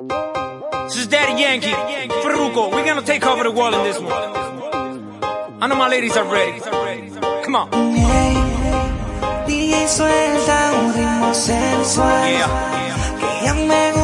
This is Daddy Yankee, Farruko. We're gonna take over the world in this one. I know my ladies are ready. Come on. Yeah.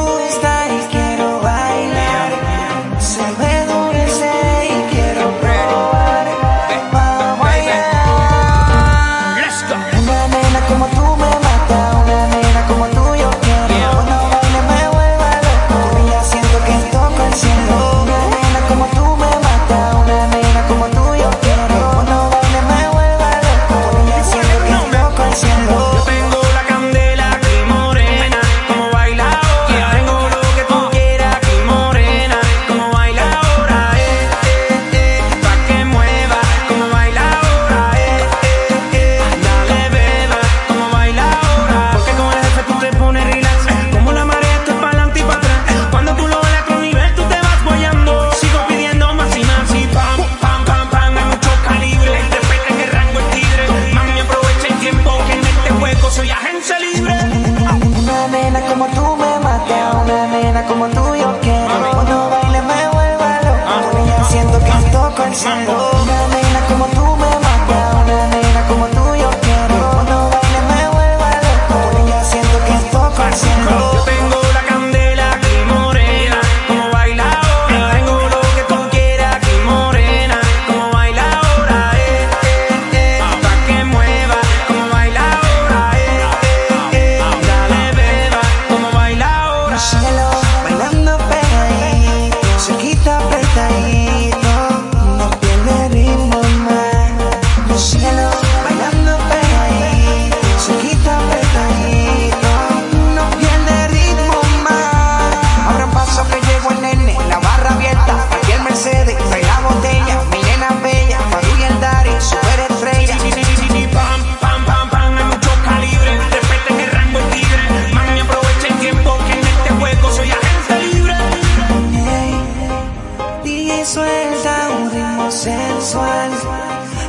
como tú yo quiero. Cuando baile me vuelva loco. Ah. Siento que toco el cielo.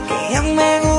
que ya me.